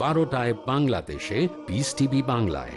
বারোটায় বাংলাদেশে piece TV বাংলায়।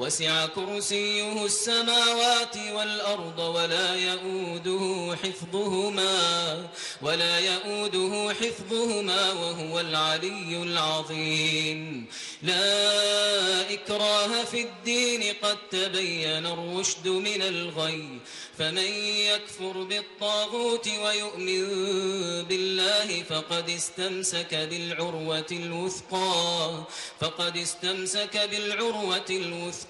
وسع كرسيه السماوات والأرض ولا يؤوده حفظهما ولا يؤوده حفظهما وهو العلي العظيم. لا إكراه في الدين قد تبين الرشد من الغي. فمن يكفر بالطاغوت ويؤمن بالله فقد استمسك بالعروة الوثقى. فقد استمسك بالعروة الوثقى.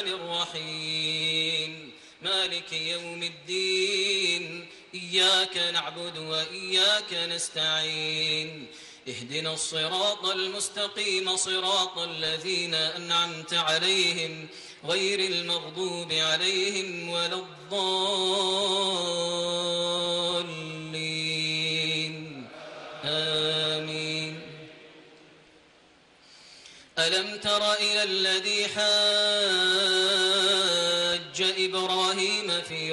الرحمن الرحيم. مالك يوم الدين. إياك نعبد وإياك نستعين. اهدنا الصراط المستقيم صراط الذين أنعمت عليهم غير المغضوب عليهم ولا الضالين. آمين. ألم تر إلى الذي حاج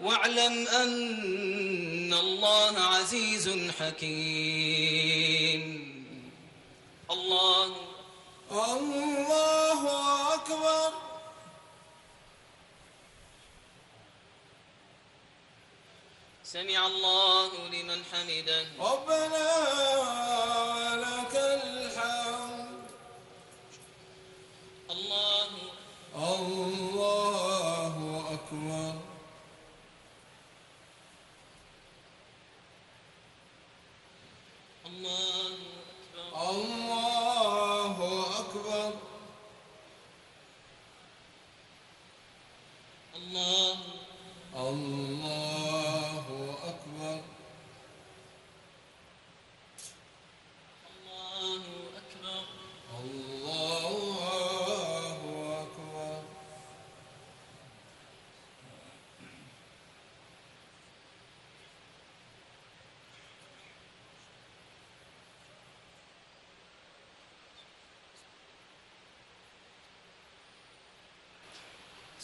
واعلم أن الله عزيز حكيم. الله. الله أكبر. سمع الله لمن حمده. ربنا لك الحمد. الله. الله أكبر الله أكبر الله أكبر الله الله أكبر الله أكبر الله أكبر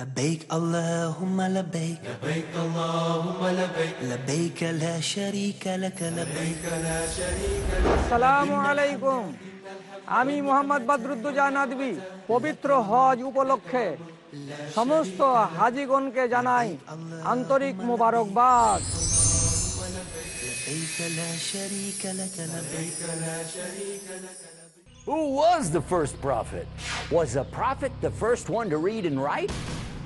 لبيك اللهم لبيك لبيك اللهم لبيك لبيك لا شريك لك لبيك আসসালামু আলাইকুম আমি মোহাম্মদ বদরুদ্দোজা নাদবি পবিত্র হজ উপলক্ষে সমস্ত হাজিগণকে জানাই আন্তরিক মোবারকবাদ لبيك لا شريك لك لبيك Who was the first prophet? Was a prophet the first one to read and write?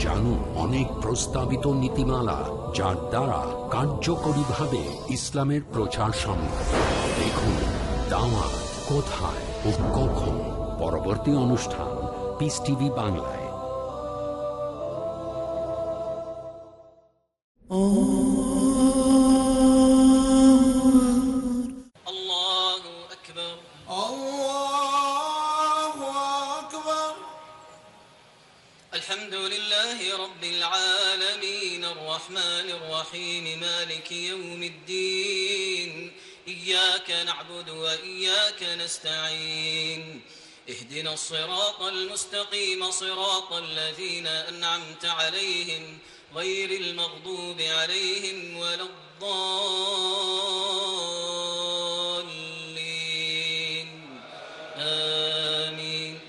জানো অনেক প্রস্তাবিত নীতিমালা, যার দ্বারা কার্যকরীভাবে ইসলামের প্রচার সম্ভব। দেখুন দাওয়া কোথায় ও কখন। পরবর্তী অনুষ্ঠান পিস টিভি বাংলায়। الذين أنعمت عليهم غير المغضوب عليهم ولا الضالين. آمين.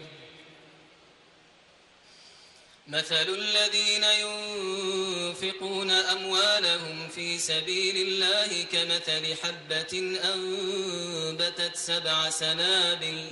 مثل الذين ينفقون أموالهم في سبيل الله كمثل حبة أنبتت سبع سنابل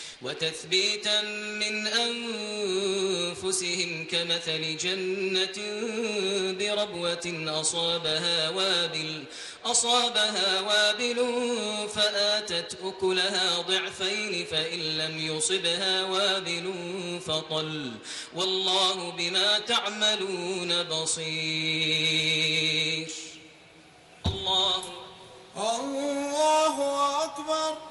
وتثبيتا من أنفسهم كمثل جنة بربوة أصابها وابل أصابها وابل فآتت أكلها ضعفين فإن لم يصبها وابل فطل. والله بما تعملون بصير. الله الله أكبر.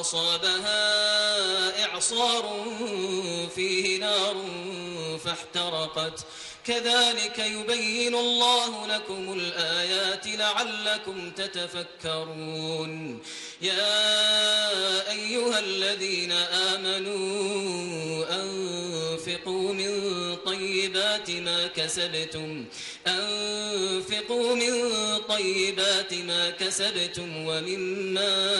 فأصابها إعصار فيه نار فاحترقت. كذلك يبين الله لكم الآيات لعلكم تتفكرون. يا أيها الذين آمنوا أنفقوا من طيبات ما كسبتم. أنفقوا من طيبات ما كسبتم ومما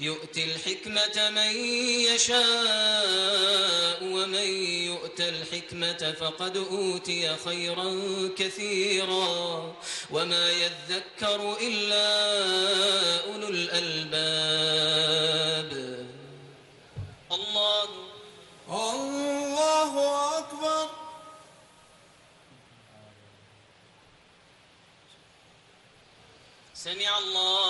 يؤتي الحكمة من يشاء ومن يؤت الحكمة فقد أوتي خيرا كثيرا وما يذكر إلا أولو الألباب. الله. الله أكبر. سمع الله.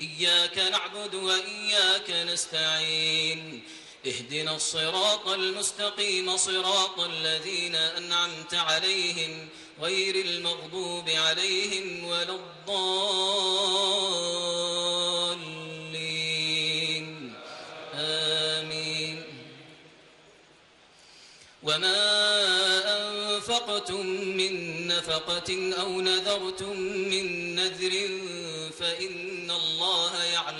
إياك نعبد وإياك نستعين. اهدنا الصراط المستقيم صراط الذين أنعمت عليهم غير المغضوب عليهم ولا الضالين. آمين. وما أنفقتم من نفقة أو نذرتم من نذر فإن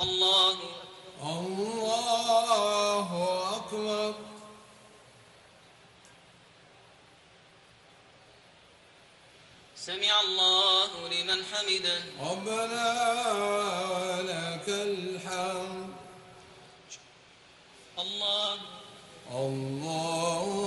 الله. الله أكبر. سمع الله لمن حمده. ربنا لك الحمد. الله. الله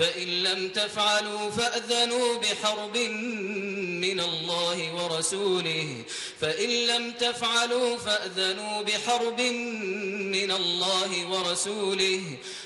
فإن لم تفعلوا فأذنوا بحرب من الله ورسوله. فإن لم تفعلوا فأذنوا بحرب من الله ورسوله.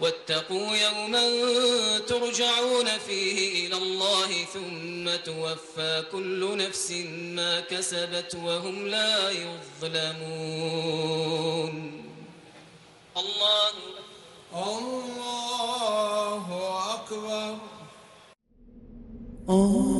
واتقوا يوما ترجعون فيه إلى الله ثم توفى كل نفس ما كسبت وهم لا يظلمون. الله الله أكبر. الله